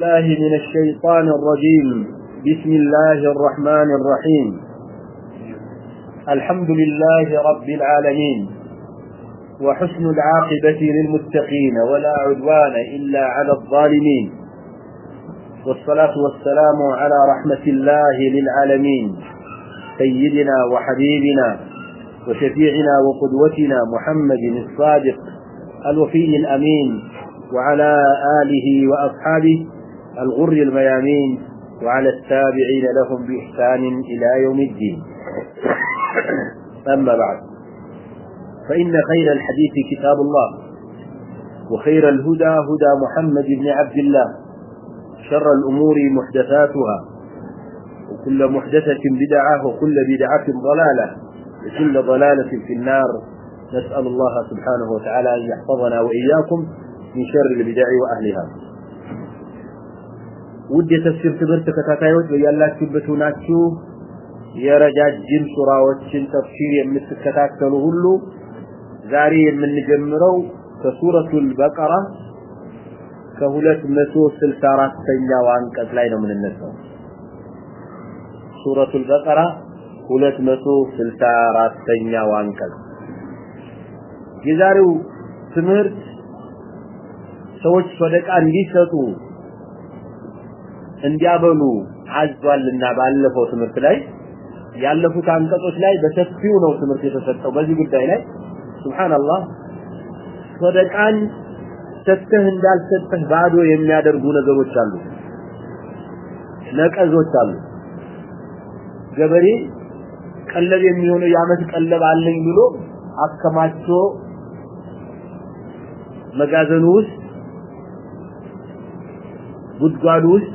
الله من الشيطان الرجيم بسم الله الرحمن الرحيم الحمد لله رب العالمين وحسن العاقبة للمتقين ولا عدوان إلا على الظالمين والصلاة والسلام على رحمة الله للعالمين سيدنا وحبيبنا وشفيعنا وقدوتنا محمد الصادق الوفي الأمين وعلى آله وأصحابه الغر الميامين وعلى التابعين لهم بإحسان إلى يوم الدين أما بعد فإن خير الحديث كتاب الله وخير الهدى هدى محمد بن عبد الله شر الأمور محدثاتها وكل محدثة بدعة وكل بدعة ضلالة وكل ضلالة في النار نسأل الله سبحانه وتعالى أن يحفظنا وإياكم من شر البدع وأهلها ውድ የተስፊር ትብር ተከታታዮች በእያላችሁበት ሆናችሁ የረጃጅም ሱራዎችን ተፍሲር የምትከታተሉ ሁሉ ዛሬ የምንጀምረው ከሱረቱል በቀራ ከ264ኛው አንቀጽ ላይ ነው የምንነሳው ሱረቱል በቀራ 264ኛው አንቀጽ የዛሬው ትምህርት ሰዎች ሰደቃ እንዲሰጡ እንዲያበሉ አዟልና ባለፈው ትምህርት ላይ ያለፉት አንቀጾች ላይ በሰፊው ነው ትምህርት የተሰጠው በዚህ ጉዳይ ላይ ሱብሃንአላህ ሰደቃን ሰጥተህ እንዳልሰጥህ ባዶ የሚያደርጉ ነገሮች አሉ ነቀዞች አሉ ገበሬ ቀለብ የሚሆነው የአመት ቀለብ አለኝ ብሎ አከማቾ መጋዘኑ ውስጥ ጉድጓዱ ውስጥ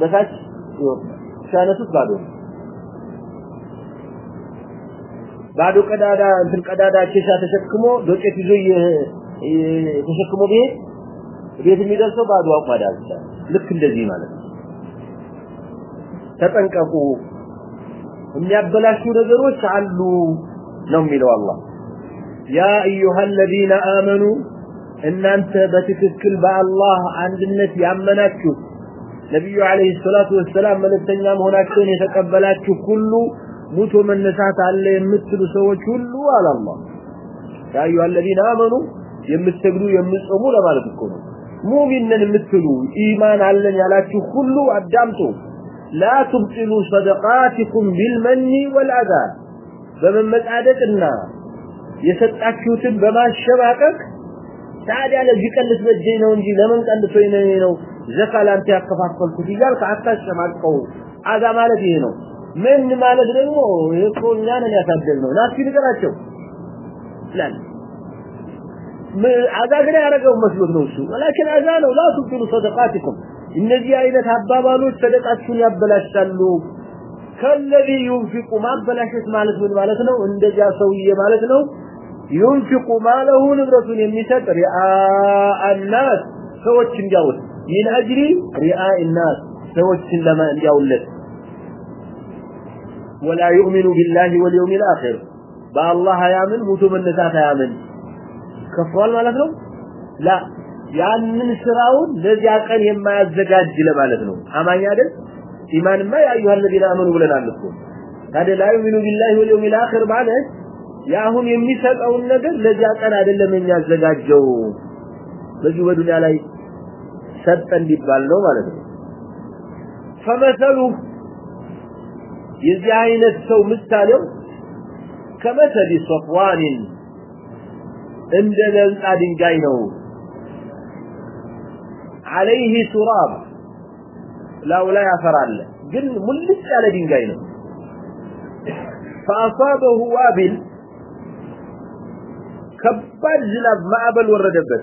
በታች ይወጣ ሻነቱስ ባዶ ባዶ ቀዳዳ እንትን ቀዳዳ ኬሻ ተሸክሞ ዶቄት ይዞ ተሸክሞ ቢሄድ ቤት የሚደርሰው ባዶ አቋዳ ብቻ ልክ እንደዚህ ማለት ነው ተጠንቀቁ የሚያበላሹ ነገሮች አሉ ነው የሚለው አላህ ያ አዩሃ ለዚነ አመኑ እናንተ በትክክል በአላህ አንድነት ያመናችሁት ነቢዩ አለይሂ ሰላቱ ወሰላም መልእክተኛ መሆናቸውን የተቀበላችሁ ሁሉ ሙቶ መነሳት አለ የምትሉ ሰዎች ሁሉ አላህ ያዩ አለዚነ አመኑ የምትሰግዱ የምትጾሙ ለማለት እኮ ነው ሙሚነን የምትሉ ኢማን አለን ያላችሁ ሁሉ አዳምጡ ላ ትብጥሉ ሰደቃቲኩም ቢልመኒ ወልአዛ በመመጻደቅና የሰጣችሁትን በማሸባቀቅ ታዲያ ለዚህ ቀን ልትበጀኝ ነው እንጂ ለምን ቀን ልትበጀኝ ነው ዘካ ለአንተ ያከፋፈልኩት እያልክ አታሸማቀው። አዛ ማለት ይሄ ነው። ምን ማለት ደግሞ እኮ እኛ ነን ያሳደግነው፣ ናስኪ ንገራቸው ይላል። አዛ ግን ያደረገው መስሎት ነው እሱ። ወላኪን አዛ ነው ላ ቱብጥሉ ሰደቃቲኩም። እነዚህ አይነት አባባሎች ሰደቃችሁን ያበላሻሉ። ከለዚ ዩንፊቁ ማበላሸት ማለት ምን ማለት ነው? እንደዚያ ሰውዬ ማለት ነው። ዩንፊቁ ማለሁ ንብረቱን የሚሰጥ ሪአ አናስ ሰዎች እንዲያውት من أجل رئاء الناس سوش لما أن يولد ولا يؤمن بالله واليوم الآخر با الله يامن متوم النساك يامن كفوا المالكنو لا يعني من سراؤن لذي أقل يما يزكى الجل مالكنو أما يعني إيمان ما يا أيها الذين آمنوا لنا لكم هذا لا يؤمن بالله واليوم الآخر معناه يا هم يمسك أو النجر لذي عقل هذا لمن يزكى الجو لذي ودني عليه ሰጠ እንዲባል ነው ማለት ነው ፈመሰሉ የዚህ አይነት ሰው ምሳሌው ከመሰል ሶፍዋን እንደ ነጻ ድንጋይ ነው عليه تراب لا ولا يعثر عليه جن ملت على دينجاينه فأصابه وابل كبار زلاب معبل وردبت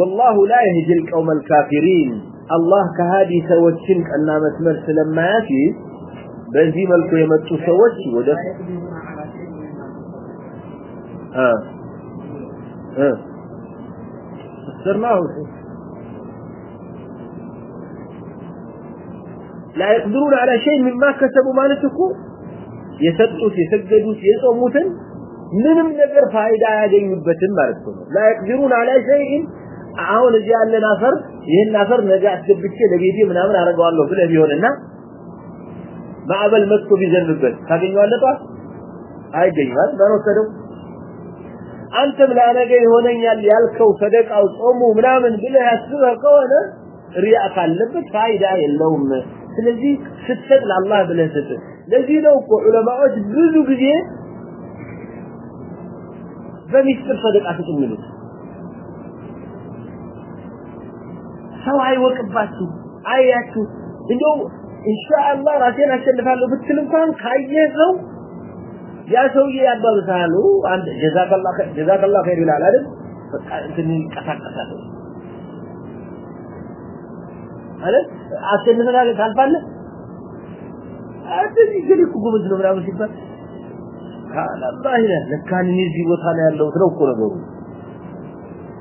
والله لا يهدي القوم الكافرين الله كهادي سوتشنك أن مسمر سلم ماتي بنزي ملكو يمتو سوتش ودفع ها ها استرناه لا يقدرون على شيء مما كسبوا ما نتكو يسدوث يسجدوث يسعموثن منهم نقر فائداء جيبتن ما لا يقدرون على شيء አሁን እዚህ ያለን አፈር ይሄን አፈር ነገ አስገብቼ ለቤቴ ምናምን አረጋዋለሁ ብለህ ቢሆንና ማዕበል መጥቶ ቢዘንብበት ታገኘዋለህ ጧት አይገኝም ባልወሰደው አንተም ለነገ ይሆነኛል ያልከው ሰደቃው ጾሙ ምናምን ብለህ ያስበህ ከሆነ ሪያ ካለበት ፋይዳ የለውም ስለዚህ ስትሰጥ ለአላህ ብለህ ስጥ ለዚህ ነው እኮ ዑለማዎች ብዙ ጊዜ በሚስጥር ሰደቃ ስጡ የሚሉት ሰው አይወቅባችሁ አያችሁ እንደው እንሻአላ ራሴን አሸንፋለሁ ብትል እንኳን ካየ ሰው ያ ሰውዬ ያባሉታሉ አንድ ጀዛከላ ኸይር ይላል አይደል እንትን ይንቀሳቀሳሉ ማለት አሸንፈናል ታልፋለ አንድ ግን እኮ ጉብዝ ነው ምናምን ሲባል ካላላ ይላል ለካ እኔ እዚህ ቦታ ላይ ያለሁት ነው እኮ ነገሩ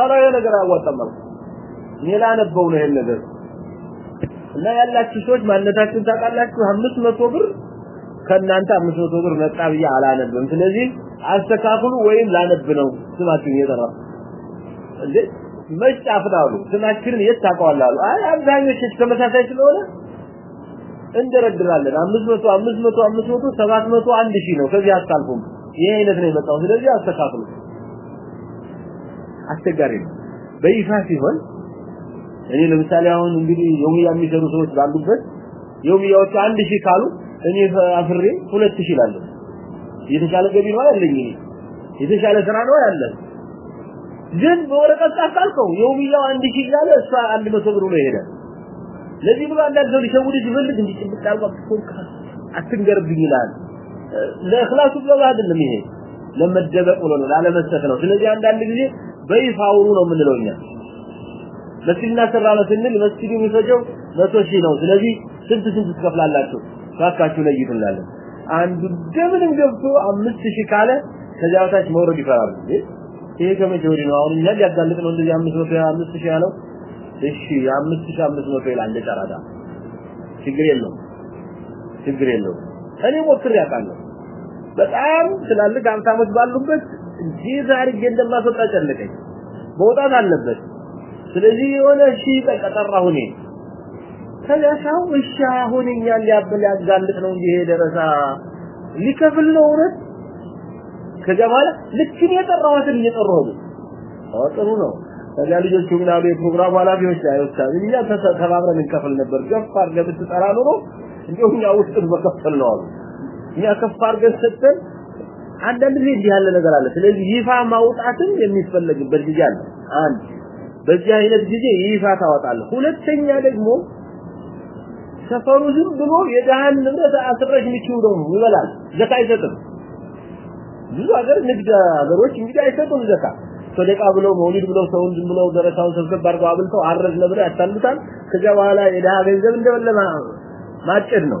አረ የነገር አወጣለሁ ሌላ ነበው ነው ነገር እና ያላችሁ ሰዎች ማነታችሁን ታቃላችሁ 500 ብር ከናንተ 500 ብር መጣብያ አላነብም ስለዚህ አስተካክሉ ወይም ላነብ ነው ስማችሁን ይደረብ እንዴ መጫፍታሉ ስማችሁን ይታቀዋላሉ አይ አብዛኞቹ ተመሳሳይ ስለሆነ እንደረድራለን 500 500 500 700 1000 ነው ከዚህ አስተካክሉ ይሄ አይነት ነው የመጣው ስለዚህ አስተካክሉ አስቸጋሪ ነው በይፋ ሲሆን እኔ ለምሳሌ አሁን እንግዲህ የሙያ የሚሰሩ ሰዎች ባሉበት የሙያዎቹ አንድ ሺህ ካሉ እኔ አፍሬ ሁለት ሺህ ላለሁ የተሻለ ገቢ ነው ያለኝ እኔ የተሻለ ስራ ነው ያለኝ ግን በወረቀት ጻፍካልከው የሙያው አንድ ሺህ እያለ እሷ አንድ መቶ ብር ነው ይሄዳል ለዚህ ብሎ አንዳንድ ሰው ሊሸውድ ሲፈልግ እንዲጭብጥ አልባ አትንገርብኝ ይላል ለእክላሱ ብሎ አይደለም ይሄ ለመደበቅ ብሎ ነው ላለመስጠት ነው ስለዚህ አንዳንድ ጊዜ በይፋውሩ ነው የምንለው እኛ መስጊድና ሰራነ ስንል መስጊዱ የሚፈጀው 100 ሺህ ነው ስለዚህ ስንት ስንት ትከፍላላችሁ ካካችሁ ለይቱላለን አንዱ ደምንም ገብቶ 5000 ካለ ከዚያ በታች መውረድ ይፈራል እንዴ ይሄ ከመጆሪ ነው አሁን እኛ ያዳልቀን ወንድ ያ 500 ያ 5000 ያለው እሺ ያ 5500 ይላል ለጫራዳ ችግር የለውም ችግር የለውም እኔ ወክር ያውቃለሁ በጣም ትላልቅ አንሳሞች ባሉበት ጂዛር ገንደላ ሰጣ ጨለቀኝ መውጣት አለበት ስለዚህ የሆነ እሺ ተቀጠራ ሁኔ ተለሳው እሻ ሁኔኛ ሊያብል ያጋልጥ ነው እንጂ ይሄ ደረሳ ሊከፍል ነው ወረት ከዛ በኋላ ልክ ነው የጠራዋትን እየጠራሁ ነው ጥሩ ነው ታዲያ ልጆቹ ምን አሉ የፕሮግራም ኃላፊ ወጭ አይወጣም እኛ ተባብረን እንከፍል ነበር ገፋር ገብት ጠራ ኖሮ እንዲሁኛ ውስጥ በከፈል ነው አሉ የሚያከፋር ገስ ሰጠን አንድ ጊዜ ያለ ነገር አለ ስለዚህ ይፋ ማውጣትም የሚፈልግበት ጊዜ አለ አንድ በዚህ አይነት ጊዜ ይፋ ታወጣለህ ሁለተኛ ደግሞ ሰፈሩ ዝም ብሎ የዳህን ንብረት አስረጅ ምቹ ነው ይበላል ዘካ አይሰጥም ብዙ ሀገር ንግድ ሀገሮች እንግዲህ አይሰጡም ዘካ ሰደቃ ብለው መውሊድ ብለው ሰውን ዝም ብለው ደረሳውን ሰብሰብ አድርገው አብልተው አረጅ ለብለው ያታልታል ከዚያ በኋላ የዳህ ገንዘብ እንደበለ ማጭድ ነው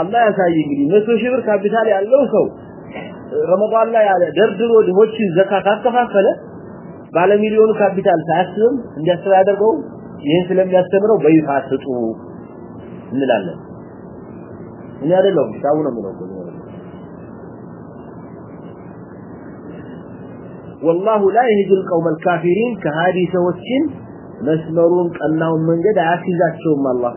አላህ ያሳይ እንግዲህ መቶ ሺህ ብር ካፒታል ያለው ሰው ረመዳን ላይ ያለ ደርድሮ ድሆችን ዘካ ካከፋፈለ ባለ ሚሊዮኑ ካፒታል ሳያስብም እንዲያስብ ያደርገው ይህን ስለሚያስተምረው በይፋ ስጡ እንላለን እኔ አይደለሁም ሳቡ ነው የምለው والله لا يهدي القوم الكافرين كهادي سوتين مسمرون قناون منجد عاكزاتهم الله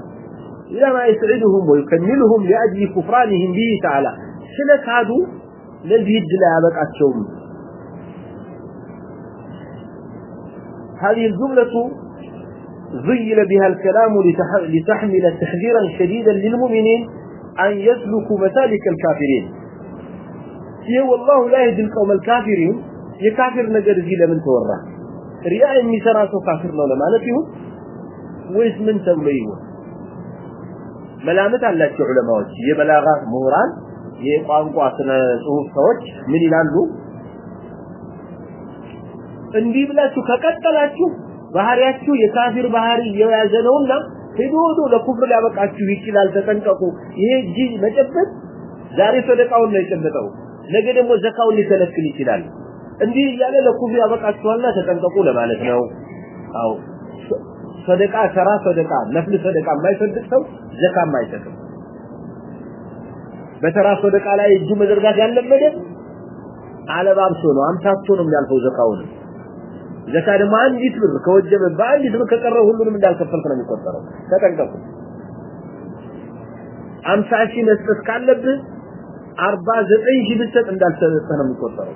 إلى ما يسعدهم ويكملهم لأجل كفرانهم به تعالى سنة هذا الذي يجلى بك أتشوم هذه الجملة ظيل بها الكلام لتحمل تحذيرا شديدا للمؤمنين أن يسلكوا مسالك الكافرين هي والله لا يهدي القوم الكافرين يكافر نجر زيل من تورا رياء من سراسه كافر لو لما لا فيه ويس من تمليه መላመት አላችሁ ዑለማዎች የበላጋ ምሁራን የቋንቋ ስነ ጽሁፍ ሰዎች ምን ይላሉ እንዲህ ብላችሁ ከቀጠላችሁ ባህሪያችሁ የካፊር ባህሪ የያዘ ነውና ሂዱዱ ለኩፍር ያበቃችሁ ይችላል ተጠንቀቁ ይሄ እጅ መጨበጥ ዛሬ ሰደቃውን ነው የጨበጠው ነገ ደግሞ ዘካውን ሊከለክል ይችላል እንዲህ እያለ ለኩፍር ያበቃችኋልና ተጠንቀቁ ለማለት ነው አዎ ሰደቃ ተራ ሰደቃ ነፍል ሰደቃ የማይሰጥ ሰው ዘካ የማይሰጥ በተራ ሰደቃ ላይ እጁ መዘርጋት ያለበት አለባብሶ ነው አምታቶ ነው የሚያልፈው ዘካውን ዘካ ደግሞ አንዲት ብር ከወጀበ በአንዲት ብር ከቀረው ሁሉንም እንዳልከፈልክ ነው የሚቆጠረው ተጠንቀቁ አምሳ ሺህ መስጠት ካለብህ አርባ ዘጠኝ ሺህ ብትሰጥ እንዳልሰጠህ ነው የሚቆጠረው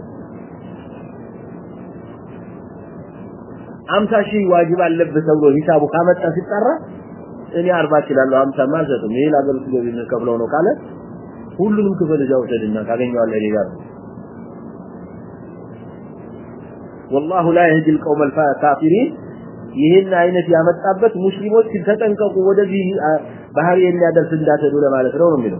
50 ሺህ ዋጅብ አለብህ ተብሎ ሂሳቡ ካመጣ ሲጠራ እኔ 40 ይችላል 50 ማለት ነው ይሄ ለሀገሩ ገቢ ነው ካለ ሁሉንም ክፍል ያውሰድና ካገኘው ሌላ ነው والله لا يهدي القوم الفاسقين ይሄን አይነት ያመጣበት ሙስሊሞች ተጠንቀቁ ወደዚህ ባህር የሚያደርስ እንዳትሄዱ ለማለት ነው ነው የሚለው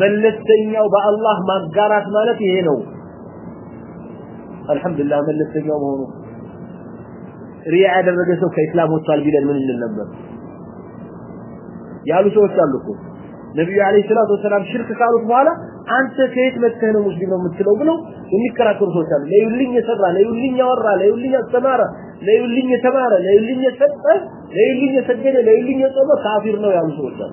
መለስተኛው በአላህ ማጋራት ማለት ይሄ ነው አልহামዱሊላህ መለስተኛው መሆኑ ሪያ ያደረገ ሰው ከእስላም ወጣል ቢለን ምን እንደነበር ያሉ ሰዎች አሉኩ ነብዩ አለይሂ ሰላቱ ወሰለም ሽርክ ካሉት በኋላ አንተ ከየት መጥተህ ነው ሙስሊም ነው የምትለው ብለው የሚከራከሩ ሰዎች አሉ ለይልኝ የሰራ ለይልኝ ያወራ ለይልኝ ያስተማረ ለይልኝ የተማረ ለይልኝ የሰጠ ለይልኝ የሰገደ ለይልኝ የጾመ ካፊር ነው ያሉ ሰዎች አሉ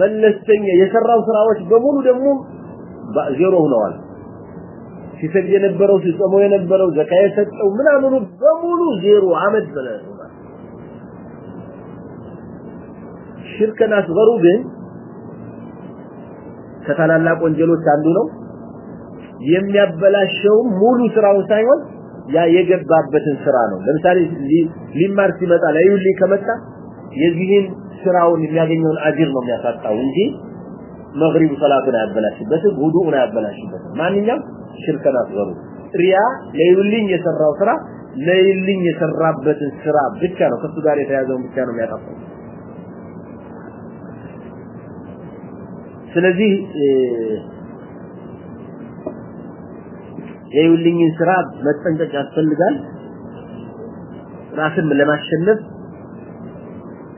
መለስተኛ የሰራው ስራዎች በሙሉ ደግሞ ዜሮ ሆነዋል ሲሰግ የነበረው ሲጾም የነበረው ዘካ የሰጠው ምናምኑ በሙሉ ዜሮ አመድ ብለህ ሽርክን አስበሩ ግን ከታላላቅ ወንጀሎች አንዱ ነው የሚያበላሸውም ሙሉ ስራውን ሳይሆን ያ የገባበትን ስራ ነው ለምሳሌ ሊማር ሲመጣ ላይ ሁሉ ከመጣ የዚህን ስራውን የሚያገኘውን አጅር ነው የሚያሳጣው እንጂ መግሪቡ ሰላቱን አያበላሽበትም ውዱዕን አያበላሽበትም ማንኛውም ሽርከን አትዘሩ ሪያ ለይሉልኝ የሰራው ስራ ለይልኝ የሰራበትን ስራ ብቻ ነው ከሱ ጋር የተያዘውን ብቻ ነው የሚያጠፋው ስለዚህ ለይውልኝን ስራ መጠንቀቅ ያስፈልጋል ራስን ለማሸነፍ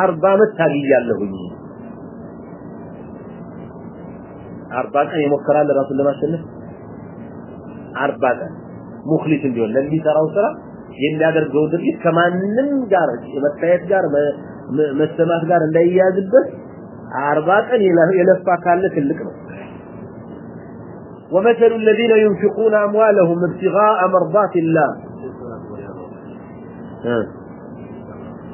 اربا مت تاگی اللہ ہوئی اربا کا یہ مکرا اللہ رسول اللہ صلی اربا کا مخلص اندیو لنبی سارا اسرا یہ اندیا در جو در یہ کمانن گار مطایت ومثل الذين ينفقون أموالهم ابتغاء مرضات الله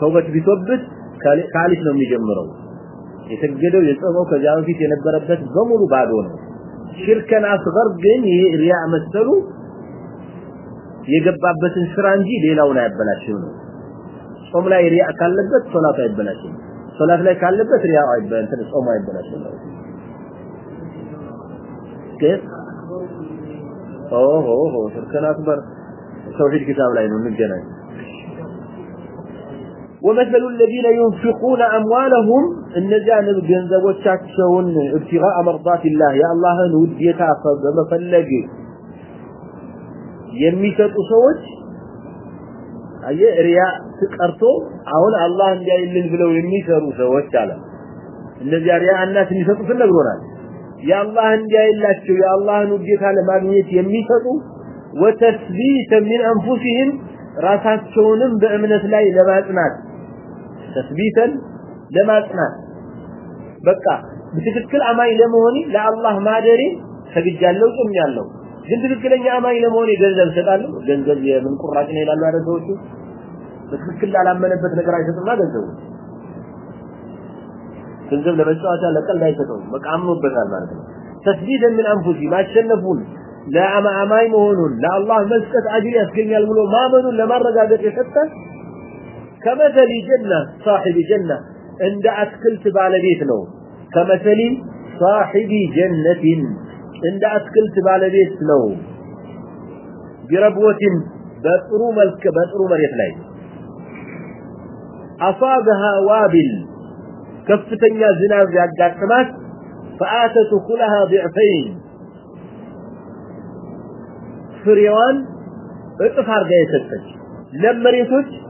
ተውበት ቢቶብት ካሊፍ ነው የሚጀምረው የተገደው የጸበው ከዚያ በፊት የነበረበት በሙሉ ባዶ ነው ሽርከን አስገር ግን ይሄ ሪያ መሰሉ የገባበትን ስራ እንጂ ሌላውን አያበላሽም ነው ጾም ላይ ሪያ ካለበት ሶላት አይበላሽም ሶላት ላይ ካለበት ሪያ አይበላሽም ጾም አይበላሽም ነው ኦ ሆ ሆ ሽርከን አስገር ተውሂድ ኪታብ ላይ ነው እንገናኝ ومثل الذين ينفقون أموالهم النجان الجنزب وشاكشون ابتغاء مرضات الله يا الله نود يتعفض مفلقي يميتت أصوات أي رياء تكأرتو عون الله ان جاي اللي بلو يميتر أصوات تعالى النجان رياء الناس اللي ستو فلق ورات يا الله ان جاي اللي اشتو يا الله نود يتعالى مابنية يميتتو وتثبيت من أنفسهم راسات شونم بأمنة لا إلى تثبيتا لما اسمع بقى بتذكر اماي لموني لا الله ما دري فبيجالوا قوم يالوا جنب ذكرني اماي لموني جنزل سلطان جنزل من قراتنا يلالو على ذو شيء بتذكر على ما نبهت نكرا يتسمى جنزل جنزل لبسوا عشان لقل لا يتسوا مقام مو بس على ذلك تسديدا من انفسي ما تشلفون لا اما اماي مهون لا الله مسكت اجي اسكن يالمولو ما بدون لما راجعت يتسطر كمثل جنة صاحب جنة عند أسكل بالبيت لبيت له كمثل صاحب جنة عند أسكل بالبيت لبيت له بربوة بأسروا ملك بأسروا مريح لي أصابها وابل كفتن يا زنان في عدد فآتت كلها ضعفين فريوان اتفار جاية السمات لما ريسوش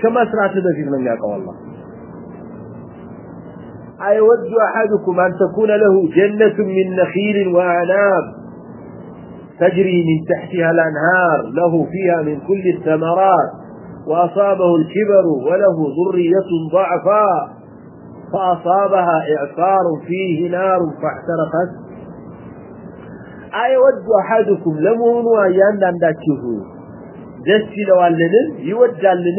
ከመስራት በፊት ነው የሚያውቀው አላህ አይወድ احدكم ان تكون له جنه من نخيل وعناب تجري من تحتها الانهار له فيها من كل الثمرات واصابه الكبر وله ذريه ضعفاء فاصابها اعصار فيه نار فاحترقت ايود احدكم لمونوا يا انداندچو دسي لوالنن يودالنن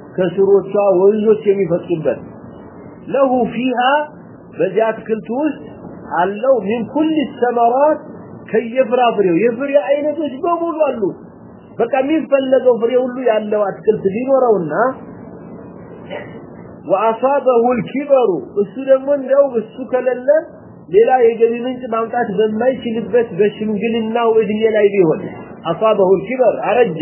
ከስሮቿ ወንዞች የሚፈጥሩበት له فيها በዚያት ክልት ውስጥ አለው من كل الثمرات ከየፍራፍሬው የፍሬ አይነቶች በሙሉ አሉ በቃ የሚፈለገው ፍሬ ሁሉ ያለው አትክልት ቢኖረውና وأصابه الكبر እሱ ደግሞ እንደው እሱ ከሌለ ሌላ የገቢ ምንጭ ማምጣት በማይችልበት በሽምግልናው እድሜ ላይ ቢሆን أصابه الكبر አረጀ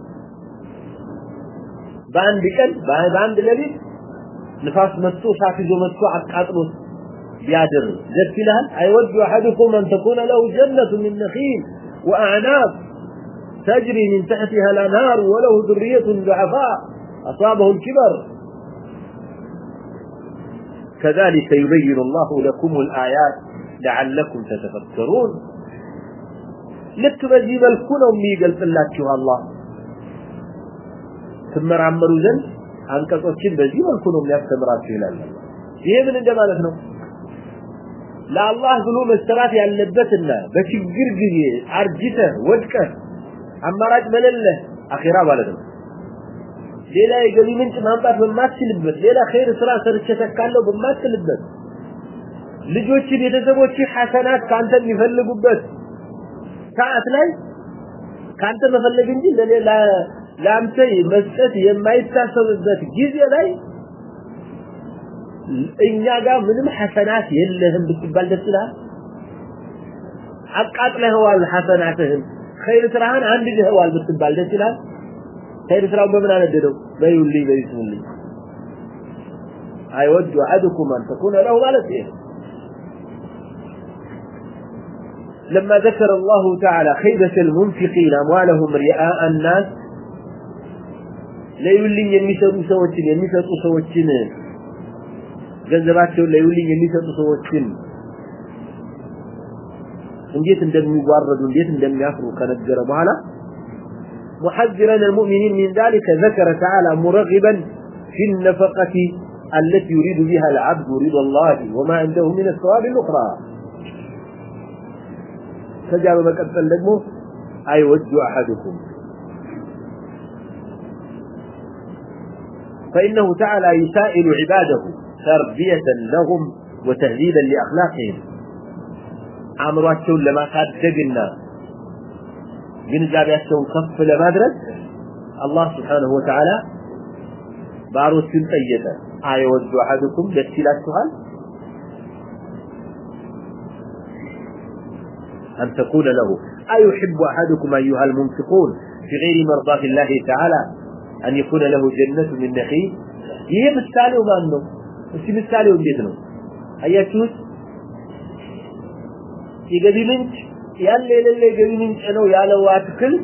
በአንድ ቀን በአንድ ሌሊት ንፋስ መጥቶ እሳት ይዞ መጥቶ አቃጥሎት ቢያድር ደስ ይልሃል አይወድ አሐድኩም አን ተኩነ ለሁ ጀነቱ ምን ነኺል ወአዕናብ تجري من تحتها الأنهار وله ذرية ضعفاء أصابه الكبر كذلك يبين الله لكم الآيات لعلكم تتفكرون لك بذي ملكنا ومي قلت الله ትመራመሩ ዘንድ አንቀጾችን በዚህ መልኩ ነው የሚያስተምራቸው ይላል ይሄ ምን እንደማለት ነው ለአላህ ብሎ መስራት ያለበትና በችግር ጊዜ አርጅተ ወድቀ አማራጭ በለለ አኺራ ማለት ነው ሌላ የገቢ ምንጭ ማምጣት በማትችልበት ሌላ ኸይር ስራ ሰርቼ ተካለው በማትችልበት ልጆች ቤተሰቦች ሐሰናት ካንተ የሚፈልጉበት ሰዓት ላይ ካንተ መፈለግ እንጂ ለሌላ ለአንተ መስጠት የማይታሰብበት ጊዜ ላይ እኛ ጋር ምንም ሐሰናት የለህም ብትባል ደስ ይላል። አቃጥለኸዋል ሐሰናትህን خير ስራህን አንድ ይዘኸዋል ብትባል ደስ ይላል። خير ስራውን በምን አነደደው? በይውልኝ በይስሙልኝ አይወድ አሐدكم ان تكون له ማለት ይሄ لما ذكر الله تعالى خيبة المنفقين أموالهم رئاء الناس ለዩልኝ የሚሰጡ ሰዎችን የሚሰጡ ሰዎችን ገንዘባቸው ለዩልኝ የሚሰጡ ሰዎችን እንዴት እንደሚዋረዱ እንዴት እንደሚያፍሩ ከነገረ በኋላ محذرا المؤمنين من ذلك ذكر تعالى مرغبا في النفقة التي يريد بها العبد رضا الله وما عنده من الثواب الأخرى فجاء بمكتل لدمه أيود أحدكم فإنه تعالى يسائل عباده تربية لهم وتهذيبا لأخلاقهم أمراتهم لما خدقنا من زابياتهم كف لما درس الله سبحانه وتعالى باروس سنقيدا آية وزو أحدكم يسيل السؤال أن تكون له أيحب أحدكم أيها المنفقون في غير مرضاة الله تعالى أن يكون له جنة من نخيل هي مثالي وما أنه هي مثالي ومثالي هيا تشوف هي قبيل منك هي الليلة اللي قبيل منك أنه يعلو واتكل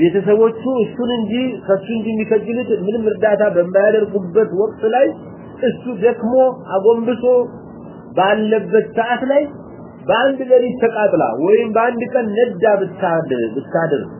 يتسوى تشوف السنة دي خسنة دي مفجلة من المرداتها بمالر قبة وقت لي السنة دي كمو عقوم بسو بعلب التعاف لي بعلب اللي تكاتلها وين بعلب اللي تكاتلها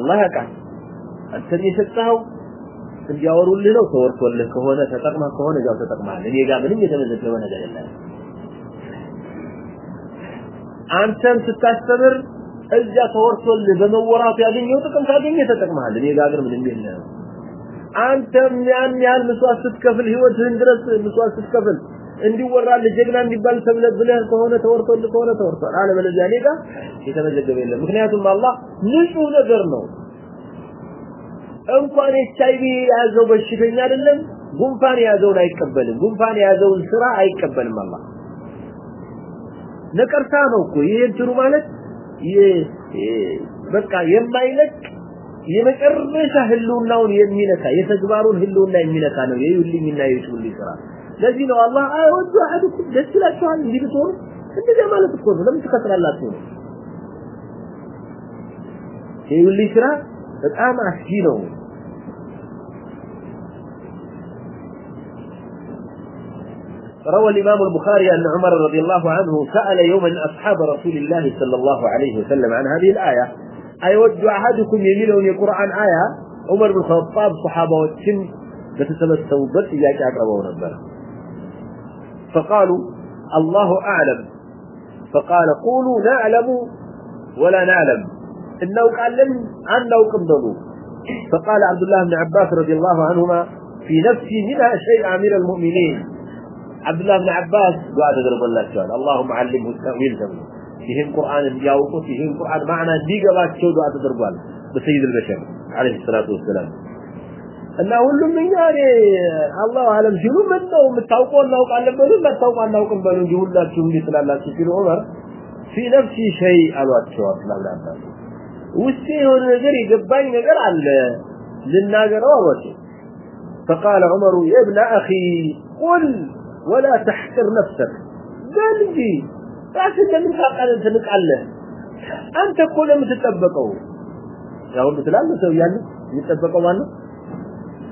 اللہ کام سم ستا دیں گے እንዲወራል ጀግና እንዲባል ተብለ ብለህ ከሆነ ተወርቶል ከሆነ ተወርቷል አለ በለዚያ የተመዘገበ የለም ምክንያቱም አላህ ንጹህ ነገር ነው እንኳን ኤችአይቪ የያዘው በሽተኛ አይደለም ጉንፋን የያዘውን አይቀበልም ጉንፋን የያዘውን ስራ አይቀበልም አላህ ነቀርሳ ነው እኮ ይሄ እንትኑ ማለት በቃ የማይለቅ የመጨረሻ ህልውናውን የሚነካ የተግባሩን ህልውና የሚነካ ነው የዩልኝና የዩቱብ ስራ ነው ለዚህ ነው አላህ አይወዱ አሐድኩም ደስ ይላችኋል እንዲህ ብትሆኑ እንደዚያ ማለት እኮ ነው ለምን ትከስራላችሁ ነው ይህ ሁሉ ስራ በጣም አስጊ ነው روى الإمام البخاري أن عمر رضي الله عنه سأل يوما أصحاب رسول الله صلى الله عليه وسلم عن هذه الآية أيود أحدكم يمينه يقرأ عن آية عمر بن الخطاب صحابة وشم بتسبب توبت إياك أقربه نبره فقالوا الله أعلم فقال قولوا نعلم ولا نعلم إنه قال لن أنه لوكم فقال عبد الله بن عباس رضي الله عنهما في نفسي منها شيء أمير المؤمنين عبد الله بن عباس قال ذرب الله شوال اللهم علمه التأويل دلو فيهم قرآن يوقف فيهم قرآن معنى ديقى الله شوال قال ذرب الله بسيد البشر عليه الصلاة والسلام እና ሁሉም እኛ እኔ ሲሉ ሲሉ እንጂ ነፍሲ ሸይ አሏቸው ነገር ነገር አለ نکال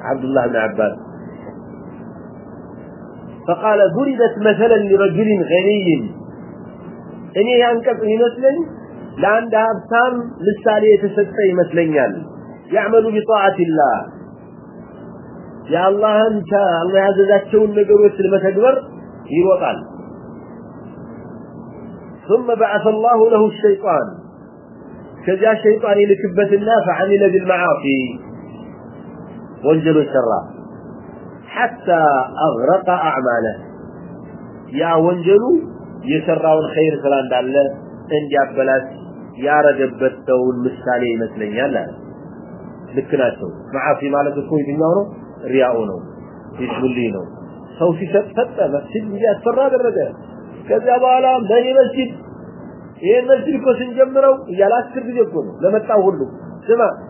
عبد الله بن عباس فقال ضربت مثلا لرجل غني اني انكم اني مثلن لا عند حسام مثال يتسقى مثلني يعمل بطاعه الله يا الله انت الله عز وجل كل نغرو في المتغبر يوطال ثم بعث الله له الشيطان كذا الشيطان يلكبتنا فعمل بالمعاصي وجل شرا حتى أغرق أعماله يا وجل يسرى الخير سلام الله إن جاب بلاس يا رجب التون مثالي مثل يلا لكناسو مع في مالك الكويت النورو رياؤنو يسمو لينو سو في سب فتا مسجد يا سرى بالرجاء كذا بالام ده مسجد ايه مسجد كوسن جمرو يا لاسكر بيجيكم لما تاولو سمع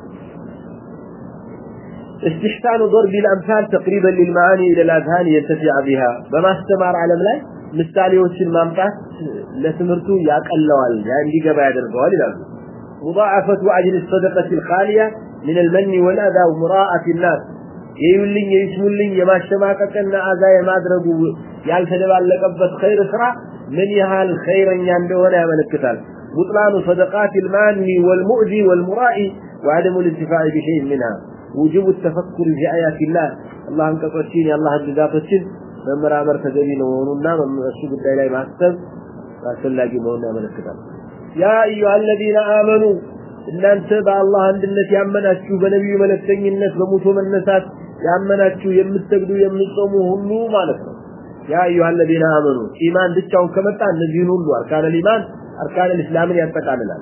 استحسان ضرب بالأمثال تقريبا للمعاني إلى الأذهان يتفع بها بما استمر على ملاي مثالي وشي المنطقة لتمرتو ياك اللوال يعني دي قبا يدرقوا مضاعفة عجل الصدقة الخالية من المن والأذى ومراءة الناس يولين يسمون يما الشماكة أن أذى يما درقوا يعني فدبا خير سرع من يهال خيرا يندون يا ملك مطلان صدقات المان والمؤذي والمرائي وعدم الانتفاع بشيء منها ውጅቡ ተፈኩር ፊ አያት ላህ አላህ አንቀጾችን የአላህ ህግጋቶችን መመራመር ተገቢ ለመሆኑና እሱ ጉዳይ ላይ ማሰብ አስፈላጊ መሆኑን ያመለክታል። ያ አዩሃ አለዚነ አመኑ እናንተ በአላህ አንድነት ያመናችሁ በነቢዩ መለክተኝነት በሙቶ መነሳት ያመናችሁ የምትሰግዱ የምትጾሙ ሁሉ ማለት ነው። ያ አዩሃ አለዚነ አመኑ ኢማን ብቻውን ከመጣ እነዚህን ሁሉ አርካነል ኢማን አርካነል እስላምን ያጠቃልላል።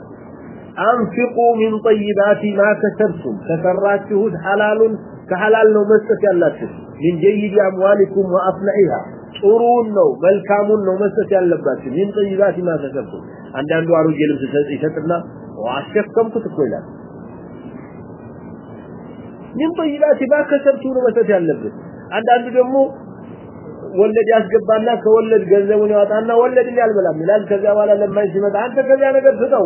አንፊቁ ምን ጠይባቲ ማ ከሰብቱም ከሰራችሁት ሐላሉን ከሐላል ነው መስጠት ያላችሁ ምን ጀይድ አምዋሊኩም ወአፍላሒሃ ጥሩውን ነው መልካሙን ነው መስጠት ያለባችሁ ምን ጠይባቲ ማ ከሰብቱም አንዳንዱ አሮጌ ልብስ ይሰጥና አሸከምኩት እኮ ይላል ምን ጠይባቲ ማ ከሰብቱ ነው መስጠት ያለብን አንዳንዱ ደግሞ ወለድ ያስገባና ከወለድ ገንዘቡን ያወጣና ወለድ ያልበላም ይላል ከዚያ በኋላ ለማይ ሲመጣ አንተ ከዚያ ነገር ስጠው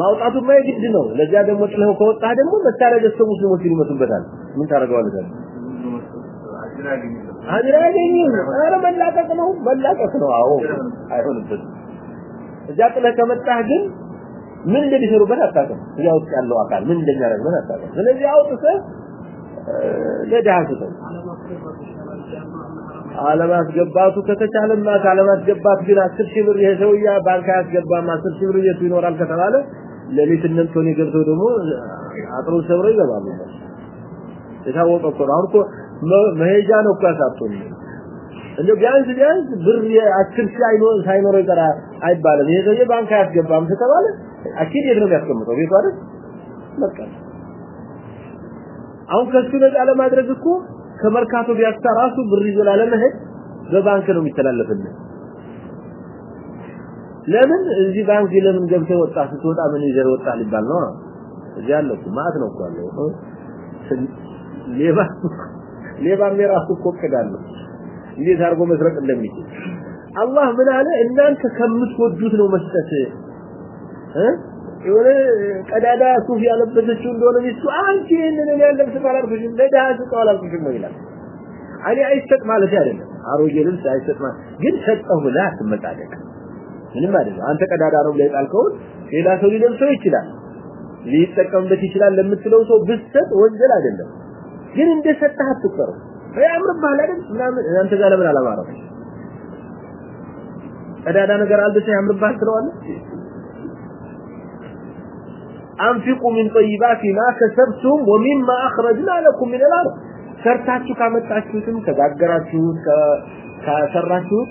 ማውጣቱ የግድ ነው ለዚያ ደግሞ ጥለው ከወጣ ደግሞ መታረጀ ሰው ሙስሊሞች ይመጡበታል ምን ታረጋለህ አድራገኝ አረ መላቀቅ ነው መላቀቅ ነው አዎ አይሆንበት እዚያ ጥለህ ከመጣህ ግን ምን እንደሚሰሩበት አታውቅም እዚያ ውስጥ ያለው አካል ምን እንደሚያደርግበት አታውቅም ስለዚህ አውጥተህ ለዳህ አለም አስገባቱ ከተቻለማ ከአለም አስገባት ግን አስር ሺህ ብር ይሄ ሰውዬ ባንክ አያስገባም አስር ሺህ ብር ይኖራል ከተባለ میں بھی کرانے سے خبر میں ለምን እዚህ ባንክ ለምን ገብተህ ወጣህ ስትወጣ ማኔጀር ወጣ ሊባል ነው እዚህ አለኩ ማለት ነው እኮ አለው ሌባ ሌባ የራሱ እኮ እቅዳለሁ እንዴት አድርጎ መስረቅ እንደሚችል አላህ ምን አለ እናንተ ከምትወዱት ነው መስጠት የሆነ ቀዳዳ ሱፍ ያለበሰችው እንደሆነ ሚስቱ አንቺ ይህንን ያለብስ ባላልኩሽም ለድሀ ስጠው አላልኩሽም ወይ ይላል አይ አይሰጥ ማለት አይደለም አሮጌ ልብስ አይሰጥ ማለት ግን ሰጠው ብላ ትመጣለቅ ምንም አይደለም አንተ ቀዳዳ ነው ብለህ ጣልከውን ሌላ ሰው ሊደርሰው ይችላል ሊጠቀምበት ይችላል ለምትለው ሰው ብትሰጥ ወንጀል አይደለም ግን እንደሰጣህ አትቆጥረው ያምር ባላደም ምናምን አንተ ጋር ለምን አላማረው ቀዳዳ ነገር አልደሰ ያምርባህ ትለዋለህ አንፊቁ ምን ጠይባት ማ ከሰብቱም ወሚማ አኽረጅና ለኩም ምን አልአርض ሰርታችሁ ካመጣችሁትም ከጋገራችሁት ከሰራችሁት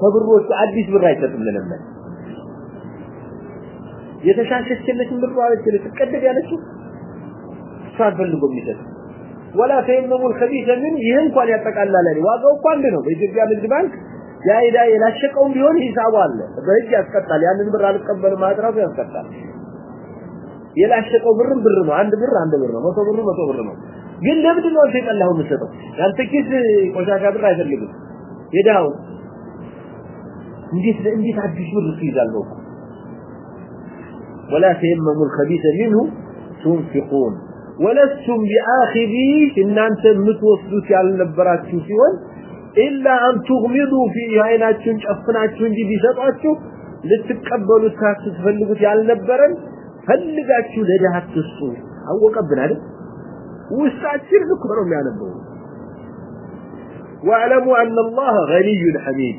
ከብሮች አዲስ ብር አይሰጥም ለነበር የተሻሸችለችን ብር አለችለ ትቀደድ ያለችው ሳትፈልጎም ይሰጥ ወላ ፈይነሙ الخبيث من ይሄንኳን ያጠቃላለኝ ዋጋው እንኳን እንደው በኢትዮጵያ ንግድ ባንክ ያይዳ የላሸቀው ቢሆን ሂሳቡ አለ በእጅ ያስቀጣል ያንን ብር አልቀበል ማጥራፍ ያስቀጣል የላሸቀው ብርም ብር ነው አንድ ብር አንድ ብር ነው መቶ ብር መቶ ብር ነው ግን ለምንድን ነው ሲጠላው የምትሰጠው ያንተ ኪስ ቆሻሻ ብር አይፈልግም የዳው እንዴት ለእንዴት አዲስ ብርክ ይዛለው እኮ ولا تيمموا الخبيث منه تنفقون ولستم بآخذيه إن أنت متوفدوك على النبرات تنفقون إلا أن تغمضوا في إيهانات تنج أفناك تنج بسطعك لتكبلوا تاك تتفلقوا على النبرا فلقاك لجهة الصور هو قبل هذا وستعتر لكبرهم يا نبرون واعلموا أن الله غني حميد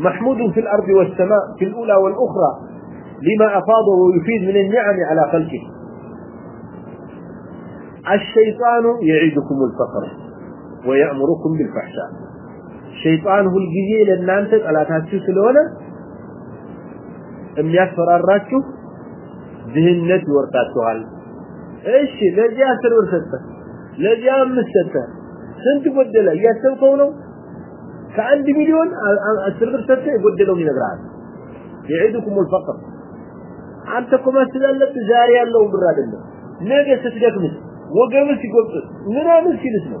محمود في الأرض والسماء في الأولى والأخرى لما أفاضه ويفيد من النعم على خلقه الشيطان يعيدكم الفقر ويأمركم بالفحشاء الشيطان هو الجزية لأنانت على تاسيس الأولى أم يكفر الراتشو ذهنت ورطاتوها እሺ ለዚህ አስር ብር ሰጠህ ለዚህ አምስት ሰጠህ ስንት ጎደለ እያሰብከው ነው ከአንድ ሚሊዮን አስር ብር ሰጥተህ የጎደለውን ይነግርሃል። የዒድኩም ልፈቅር አንተ እኮ ማስብ አለብህ። ዛሬ ያለውን ብር አይደለም ነገ ስትደክምስ፣ ወገብህ ሲጎብጥ፣ ምናምን ሲልስ ነው።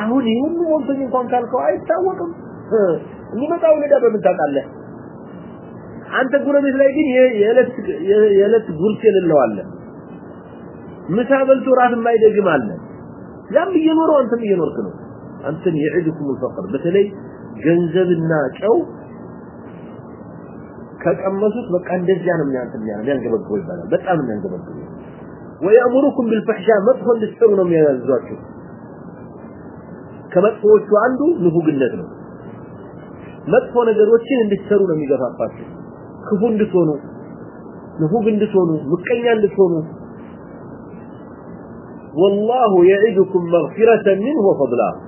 አሁን ይህ ሁሉ ሞልቶኝ እንኳን ካልከው አይታወቅም። የሚመጣውን ዕዳ በምን ታውቃለህ? አንተ ጎረቤት ላይ ግን የዕለት ጉርስ የሌለው አለ። ምሳ በልቶ እራት የማይደግም አለ። ያም እየኖረው አንተም እየኖርክ ነው። أنتن يعدكم الفقر بتلي جنزبنا كو كأمسوك بك أن دزيانا من أنتن يعني من ينقبض قوي بنا بك أمن ينقبض قوي ويأمركم بالفحشاء مدخل لسترنا من ينزواتك كما تقوشوا عنده نفوق النزل مدخل نجروتين اللي تسترنا من جفاق باسي كفون لسونو نفوق لسونو مكينان لسونو والله يعدكم مغفرة منه وفضله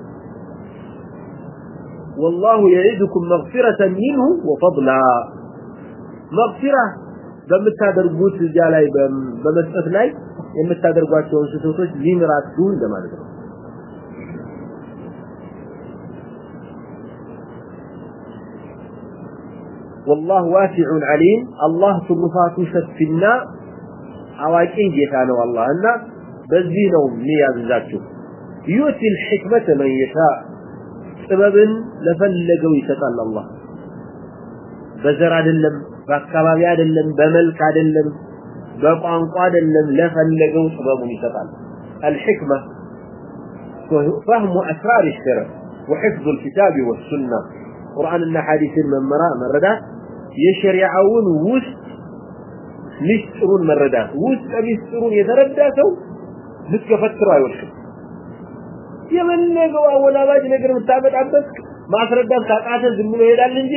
والله يعيدكم مغفرة منه وفضلا مغفرة بما تدرجوا تجالي بما تدرجوا بما تدرجوا تجالي بما تدرجوا تجالي بما والله واسع عليم الله تنفاته شد في النا عواجين جيتانو الله النا بزينو مياد ذاته يؤتي الحكمة من يشاء ጥበብን ለፈለገው ይሰጣል አላህ በዘር አይደለም በአካባቢ አይደለም በመልክ አይደለም በቋንቋ አይደለም ለፈለገው ጥበቡን ይሰጣል الحكمة فهم أسرار الشرع وحفظ الكتاب والسنة قرآن إن حديث من مراء مردا يشرع عون وست مسترون من مردا وست مسترون يتردى سو لك فترة يوشك ውስጥ የመነገው አወላዋጅ ነገር መታበጣበት ማስረዳት ታቃተ ዝም ብሎ ይሄዳል እንጂ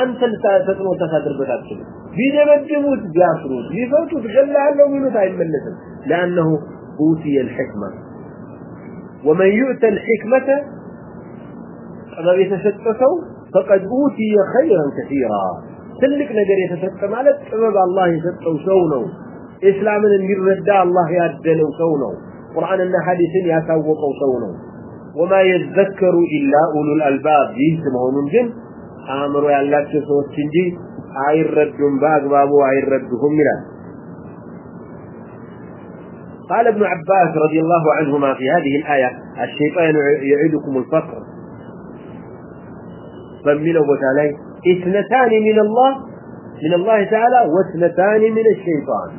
አንተ ልታሰጥሞ ተሳድርበታችሁ ቢደበድቡት ቢያስሩት ቢፈቱት ገላለው ምኑት አይመለስም لانه اوتي الحكمه ومن يؤتى الحكمه ጥበብ የተሰጠ ሰው فقد اوتي خيرا كثيرا ትልቅ ነገር የተሰጠ ማለት ጥበብ አላህ የሰጠው ሰው ነው እስላምን የሚረዳ አላህ ያደለው ሰው ነው ቁርአንና ሐዲስን ያሳወቀው ሰው ነው وما يذكر الا اولو الالباب ይህ መሆኑን ግን አእምሮ ያላቸው ሰዎች እንጂ አይረዱም በአግባቡ አይረዱም ይላል قال ابن عباس رضي الله عنهما في هذه الآية الشيطان يعيدكم الفقر فمن وتعالى اثنتان من الله من الله تعالى واثنتان من الشيطان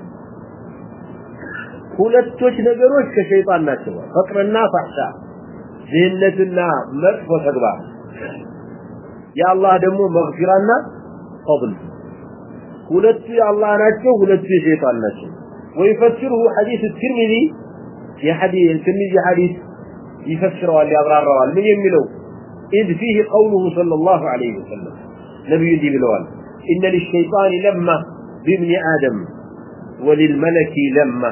ሁለቶች ነገሮች ከሸይጣን ናቸው ፈቅርና ፋህሻ ዜነትና መጥፎ ተግባር የአላህ ደግሞ መግፊራና ፈضል ሁለቱ የአላህ ናቸው ሁለቱ የሸይጣን ናቸው ويفسره حديث الترمذي في حديث الترمذي حديث يفسره اللي أبراره من يميله إذ فيه قوله صلى الله عليه وسلم نبي يدي بالوال إن للشيطان لما بابن آدم وللملك لما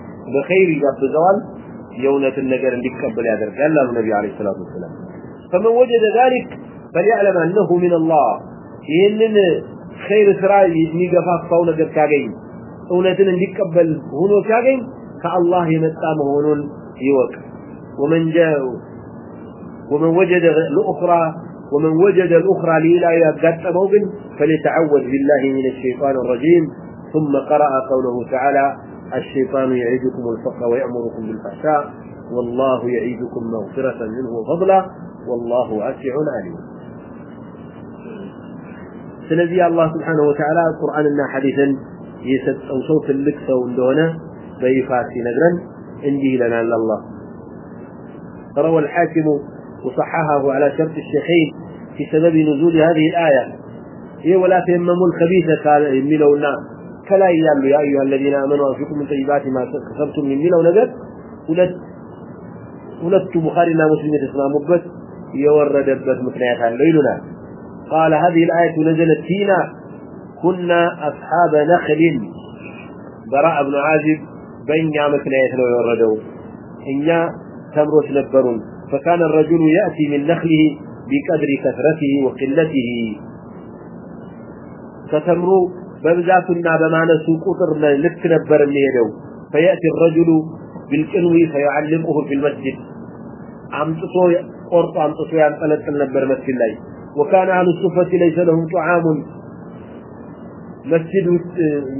በኸይር ይጋብዘዋል የእውነትን ነገር እንዲቀበል ያደርጋል አሉ ነቢ አለ ሰላቱ ወሰላም ፈመን ወጀደ ዛሊክ ፈሊዕለም አነሁ ምን አላህ ይህንን خير ስራ የሚገፋፋው ነገር ሲያገኝ እውነትን እንዲቀበል ሆኖ ሲያገኝ ከአላህ የመጣ መሆኑን ይወቅ ومن جاء ومن وجد الأخرى ومن وجد الأخرى لإلى يقدت موقن فليتعوذ بالله من الشيطان الرجيم ثم قرأ قوله تعالى الشيطان يعيدكم الفقر ويأمركم بالفحشاء والله يعيدكم مغفرة منه فضلا والله واسع عليم سنزي الله سبحانه وتعالى قرآن لنا حديثا يسد أو صوت اللقصة وندونا بيفاتي نجرا انجي لنا الله روى الحاكم وصححه على شرط الشيخين في سبب نزول هذه الآية هي ولا تهمم الخبيثة قال الميل ከላይ ያሉ ያ አዩ الذين امنوا انفقوا من طيبات ما كسبتم من ميلو نجد ሁለት ሁለቱ البخاري እና مسلم የተስማሙበት የወረደበት ምክንያት አለ ይሉናል قال هذه الايه نزلت فينا كنا اصحاب نخل براء بن عازب بين مكنيات لو يوردوا ان تمرس نبرون فكان الرجل ياتي من نخله بقدر كثرته وقلته كتمرو بذاتنا بما نس قطر لا لك فيأتي الرجل بالكنوي فيعلمه في المسجد امطو قرط امطو ينطلق النبر مثل لا وكان على الصفه ليس لهم طعام مسجد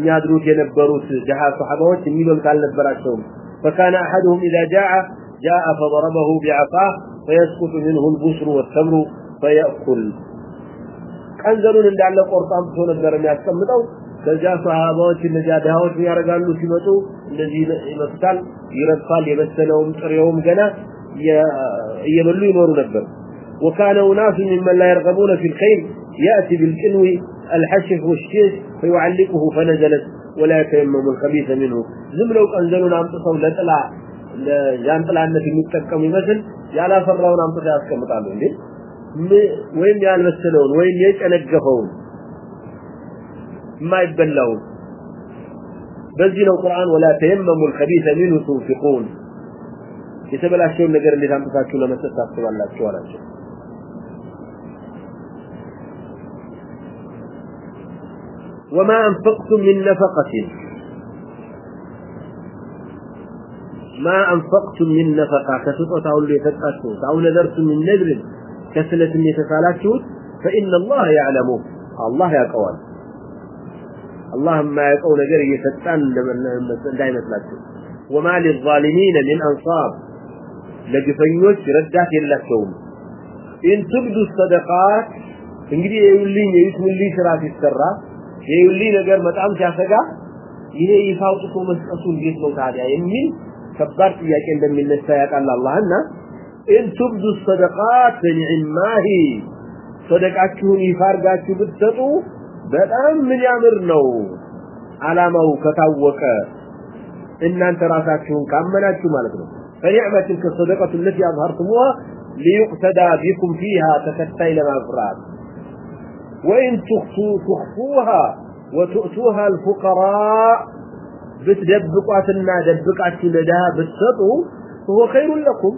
يادرو ينبروت جهه صحابوت يميلون قال نبراتهم فكان احدهم اذا جاء جاء فضربه بعصاه فيسقط منه البصر والثمر فيأكل ቀንዘሉን እንዳለ ቆርጦ አምጥቶ ነበር የሚያስቀምጠው። ከዚያ ሰሃባዎች እነዚያ ድሃዎች ያደርጋሉ ሲመጡ እንደዚህ ይመስታል፣ ይረግፋል። የበሰለውም ጥሬውም ገና እየበሉ ይኖሩ ነበር። ወካነ ኡናሱ ሚመን ላ የርገቡነ ፊ ልኸይም የእቲ ብልቅንዊ አልሐሽሕ ወሽሽ ፈዩዓሊቁሁ ፈነዘለት ወላ የተየመሙ ልከቢሰ ምንሁ ዝም ብለው ቀንዘሉን አምጥተው ለጥላ ለዣንጥላነት የሚጠቀሙ ይመስል ያላፈራውን አምጥተው ያስቀምጣሉ እንዴ ወይም ያልበሰለውን ወይም የጨነገፈውን የማይበላውን በዚህ ነው ቁርአን ወላ ተየመሙ الخبيث منه تنفقون የተበላሸውን ነገር እንዴት አምጥታችሁ ለመስጠት ታስባላችሁ አላቸው وما أنفقتم من نفقة ما أنفقتم من نفقة كتبت أقول لي تتأتوا أو نذرتم من نذر ከስለትም የተሳላችሁት فإن الله يعلمه الله ያውቀዋል اللهم ما يقول ነገር እየሰጣን እንዳይመስላችሁ وما للظالمين من انصار ለግፈኞች ረዳት የላቸውም إن تبدو الصدقات እንግዲህ ይውልኝ ይስሙልኝ ስራ ሲሰራ ይውልኝ ነገር በጣም ሲያሰጋ ይሄ ይፋውጥቶ መስጠቱ እንዴት ነው ታዲያ የሚል ከባድ ጥያቄ እንደሚነሳ ያውቃል አላህና ان تبدو الصدقات نعماه صدقاتكم يفارقاتكم بتسطو بدأم من يامرنو على موكة ووكة إن أنت راساتكم كامناتكم مالكم فنعمة تلك الصدقة التي أظهرتموها ليقتدى بكم فيها تكتين مفراد وإن تخفو تخفوها وتؤتوها الفقراء بتدبقات النادة بتدبقات النادة بتسطو فهو خير لكم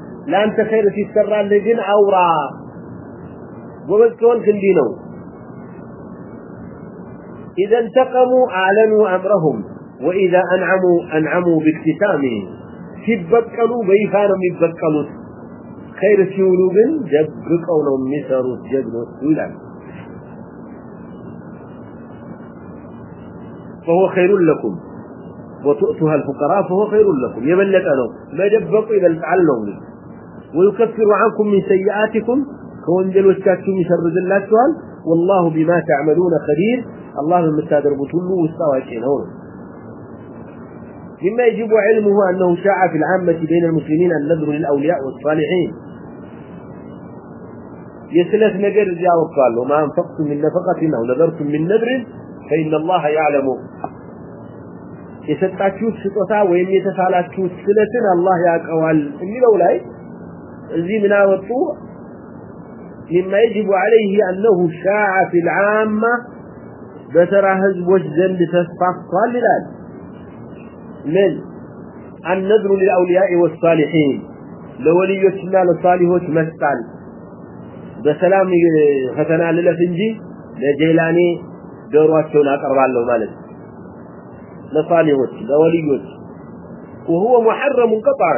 ለአንተ ኸይር ሲሰራልህ ግን አውራ ጎበዝ ከሆንክ እንዲህ ነው إذا انتقموا أعلنوا أمرهم وإذا أنعموا أنعموا باكتسامهم سيبكلوا بيفانا ميبكلوا خير سيولوا بن جبكوا لهم مصروا جبنوا سيولا فهو خير لكم وتؤتها الفقراء فهو خير لكم يبلت أنا ما جبكوا إذا لتعلموا لكم ويكفر عنكم من سيئاتكم كونجل وشكاتكم يسرد الله والله بما تعملون خبير الله المستدر بطلو وستوى هون مما يجب علمه أنه شاع في العامة بين المسلمين النذر للأولياء والصالحين يسلس نجر جاء وقال وما أنفقتم من نفقة أو نذرتم من نذر فإن الله يعلم يسلس تشوف شطوة وإن يتسالة تشوف سلسة الله يعقوها الميلة أولئك እዚህ ምን አወጡ مما يجب عليه أنه شاع في العامة بترى هزبوش زند تسفصل للآل من النذر للأولياء والصالحين لوليوشنا للصالحوش مستعل በሰላም ፈተና ልለፍ እንጂ ለጀላኔ ዶሮአቸውን አቀርባለሁ ማለት ለሳሊዎች ለወልዮች وهو محرم قطعا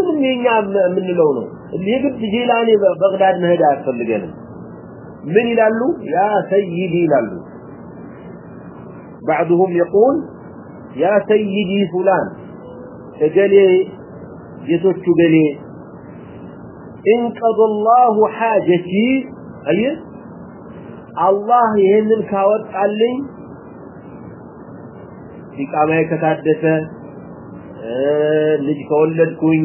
አያስፈልግም የኛ የምንለው ነው እንዴ ግን ጂላኔ በባግዳድ መሄድ አያስፈልገንም ምን ይላሉ ያ ሰይዲ ይላሉ بعضهم يقول يا سيدي فلان اجلي يتوچو بني انقض الله حاجتي اي الله يهنن كاوطالني في قامه كتادسه لج كولدكوين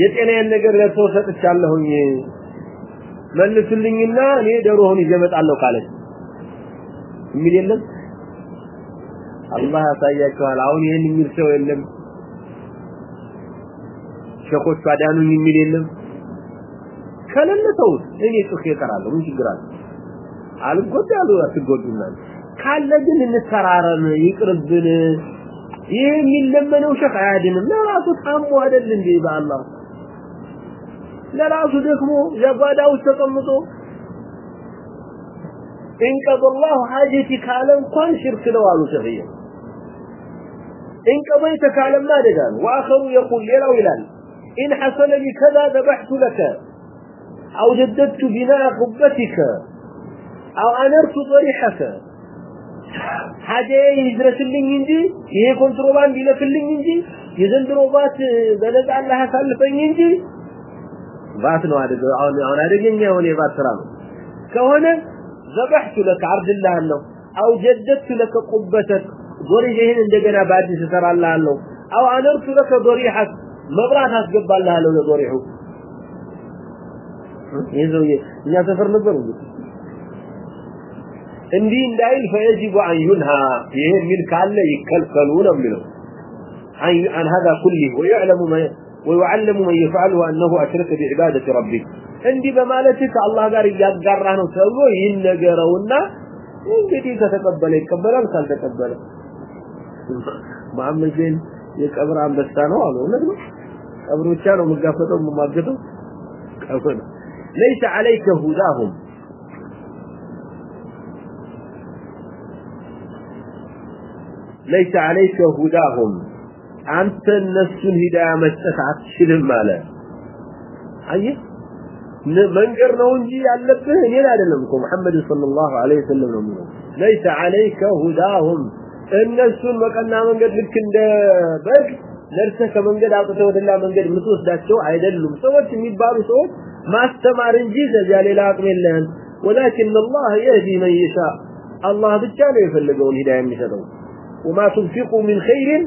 یہ کہنے گر سو ست چال ہوں گے ለራሱ ደክሞ ለጓዳው ተቀምጦ እንቀበ الله ሀጅቲ ካለ እንኳን ሽርክ ነው አሉ ሸህየ እንቀበ ይተካለም አደጋ ነው ወአኸሩ ይቆል ሌላው ይላል ان حصل لي كذا ذبحت لك او جددت بناء قبتك او انرت طريحك حاجه يدرسلني انجي ايه كنترول عندي لكلني انجي يزندروبات بلد الله حصل لي ባት ነው አድርገው አሁን አሁን አደገኛ የሆነ የባት ስራ ነው ከሆነ ዘበሕቱ ለከ አርድልሃለሁ አው ጀደድቱ ለከ ቁበተት ዞሪሄን እንደገና በአዲስ እሰራልሃለሁ አው አነርቱ ለከ ዶሪሐት መብራት አስገባልሃለሁ ለዶሪሑ ይህ ሰውዬ እኛ ሰፈር ነበር እ እንዲህ እንዳይል ፈየጅቡ አን ዩንሃ ይሄ የሚል ካለ ይከልከሉ ነው የሚለው አን ሀዛ ኩሊህ ወይዕለሙ ويعلم من يفعله انه اشرك بعباده ربه عندي بمالتك الله قال يا قرانا سوو ينغرونا انجدي تتقبل يتقبل ام تتقبل ما عمزين يقبر ام بس انا ولا ولد قبر وشا نو مغفطو مماغتو قفن ليس عليك هداهم ليس عليك هداهم أنت النفس الهداية مجتفعة تشيل المالا أي من قرنا ونجي على الفهن يلا للمكم محمد صلى الله عليه وسلم ومنه. ليس عليك هداهم النفس المكان من قد لك انت بك نرسك من قد عطت وقت الله من قد مصوص دات شو عيدا للم سوات ميت بابي سوات ما استمر الجيزة جالي لاقم الله ولكن الله يهدي من يشاء الله بالتالي يفلقون هداية مشاء وما تنفقوا من خير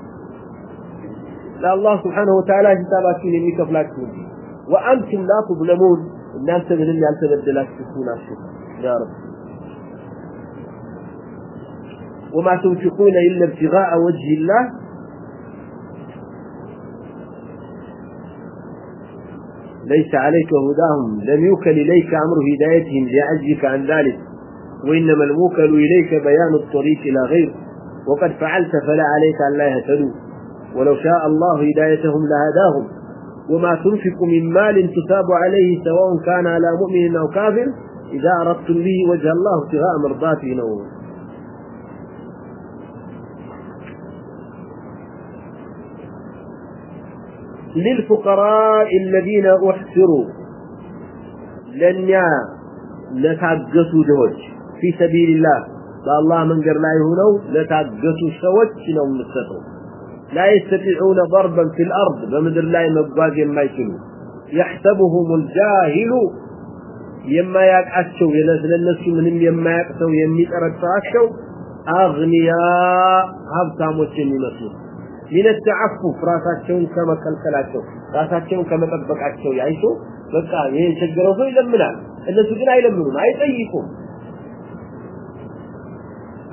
ለአላህ ስብሓንሁ ወተዓላ ሂሳባችሁን የሚከፍላችሁ እንጂ ወአንቱም ላ ቱዝለሙን እናንተ ምንም ያልተበደላችሁ ናችሁ ያ ረብ وما تنفقون إلا ابتغاء وجه الله ليس عليك هداهم لم يوكل إليك أمر هدايتهم لعجلك عن ذلك وإنما الموكل إليك بيان الطريق إلى غير وقد فعلت فلا عليك أن لا يهتدوا ولو شاء الله هدايتهم لهداهم وما تنفق من مال تثاب عليه سواء كان على مؤمن أو كافر إذا أردتم به وجه الله ابتغاء مرضاته نوم للفقراء الذين أحسروا لن لتعقسوا جوج في سبيل الله فالله من قر لا يهونه لتعقسوا شوج نوم السفر لا يستطيعون ضربا في الأرض بمد الله مبغاز يما يشلو يحسبهم الجاهل يما يقعشوا ينزل الناس منهم يما يقعشوا يميترتعشوا اغنياء هبتاموش يمسلو من التعفف راساتشو كما كالكلاتشو راساتشو كما تبقعشوا يعيشوا بقى ينشجروا فيه يلمنا الناس كنا يلمنون هاي طيبهم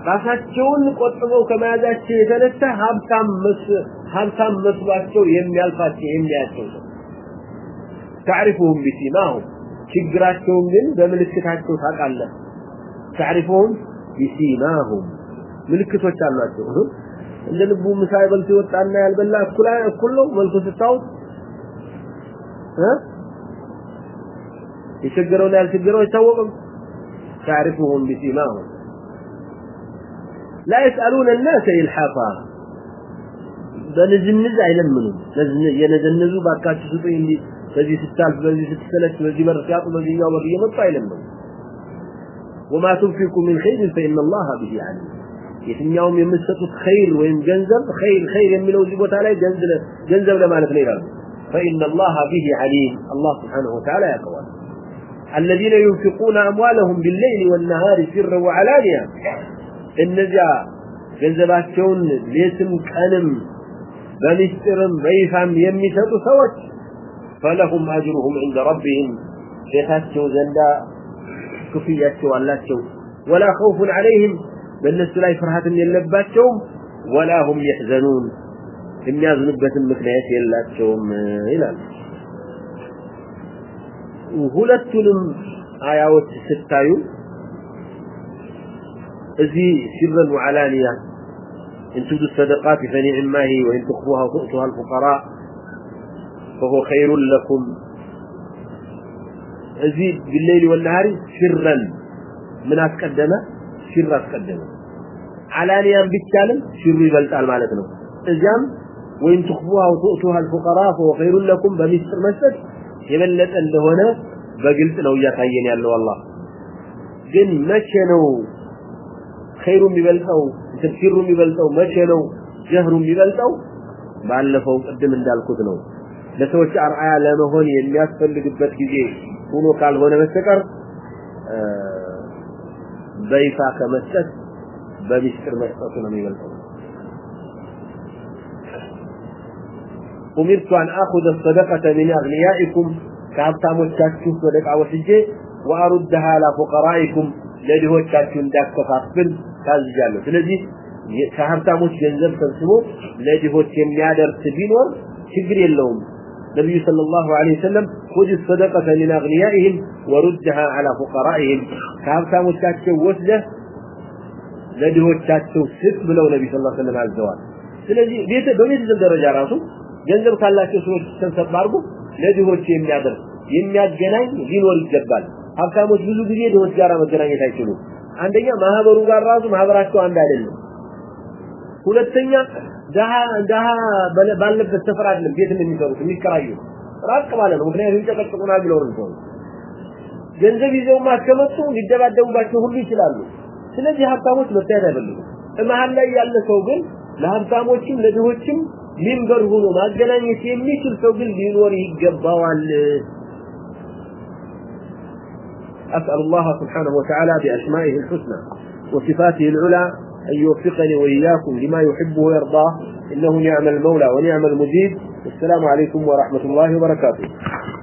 ራሳቸውን ቆጥበው ከመያዛቸው የተነሳ ሀብታም መስ ሀብታም መስሏቸው የሚያልፋቸው የሚያያቸው ነው። ታዕሪፉሁም ቢሲማሁም ችግራቸውን ግን በምልክታቸው ታውቃለህ። ታዕሪፉሁም ቢሲማሁም ምልክቶች አሏቸው። እንደ ልቡ ምሳ በልቶ ይወጣና ያልበላ እኩል እኩል ነው መልኩ ስታውት እ የቸገረውና ያልቸገረው አይታወቅም። ታዕሪፉሁም ቢሲማሁም لا يسألون الناس إلحافا فنزنز علم منهم ينزنزوا بعد كاتش سبعين دي فزي ستال فزي ستسلس فزي مرسيات فزي يوم وفي يوم الطائل منهم وما تنفقوا من خير فإن الله به عليم يتم يوم يمسطوا خير وين جنزب خير خير يمي لو زبوت علي جنزب جنزب لما نفني رب فإن الله به عليم الله سبحانه وتعالى يا كوان الذين ينفقون أموالهم بالليل والنهار سرا وعلانيا እነዚያ ገንዘባቸውን ሌትም ቀንም በሚስጥርም በይፋም የሚሰጡ ሰዎች ፈለሁም አጅሩሁም ዕንደ ረቢህም ጌታቸው ዘንዳ ክፍያቸው አላቸው ወላ ኸውፉን ዓለይህም በእነሱ ላይ ፍርሃትም የለባቸውም ወላ ሁም የሕዘኑን የሚያዝኑበትም ምክንያት የላቸውም ይላል ሁለቱንም አያዎች ስታዩ ازي سرا وعلانية إن تبدو الصدقات فنعم ما هي وإن تخفوها وتؤتوها الفقراء فهو خير لكم ازي بالليل والنهار سرا من أتقدم سر أتقدم علانيا بالتالم سر بلتال مالتنا ازيام وإن تخفوها وتؤتوها الفقراء فهو خير لكم بمستر مستر يبلت اللي هنا بقلت لو يا خيين يا الله جن ما خير ميبلطو تفسير ميبلطو ماشيلو جهر ميبلطو بالفو قدم اندالكوت نو لسوچ ارعيا لما هون يمياسفلغبت گيزي هونو قال هون مستقر ضيفا كمسس بمستر مسس نو ميبلطو امرت ان اخذ الصدقه من اغنيائكم كعطا متشاكو صدقه وحجه واردها على فقرائكم ለድሆቻችሁ እንዳከፋፍል ታዝዣለሁ ስለዚህ ከሀብታሞች ገንዘብ ሰብስቦ ለድሆች የሚያደርስ ቢኖር ችግር የለውም النبي صلى الله عليه وسلم خذ الصدقة من أغنيائهم وردها على فقرائهم كابتا متاتشو وسده لدهو تاتشو ست بلو نبي صلى الله عليه وسلم على الزوال سلذي بيته بميت زل درجة راسو جنزب كالله شو سنو تنسب ماربو لدهو تشي يميادر يمياد جنان دين ورد ሀብታሞች ብዙ ጊዜ ድሆች ጋር መገናኘት አይችሉም። አንደኛ ማህበሩ ጋር ራሱ ማህበራቸው አንድ አይደለም። ሁለተኛ ደሃ ደሃ ባለበት ሰፈር አይደለም ቤት የሚሰሩት የሚከራዩ ራቅ ባለ ነው። ምክንያቱም ይጨቀጭቁናል ብለው ነው። ገንዘብ ይዘው ማስቀመጡ ሊደባደቡባቸው ሁሉ ይችላሉ። ስለዚህ ሀብታሞች መታየት አይፈልጉም። መሀል ላይ ያለ ሰው ግን ለሀብታሞችም ለድሆችም ሚንበር ሆኖ ማገናኘት የሚችል ሰው ግን ሊኖር ይገባዋል። أسأل الله سبحانه وتعالى بأسمائه الحسنى وصفاته العلى أن يوفقني وإياكم لما يحبه ويرضاه إنه نعم المولى ونعم المجيد السلام عليكم ورحمة الله وبركاته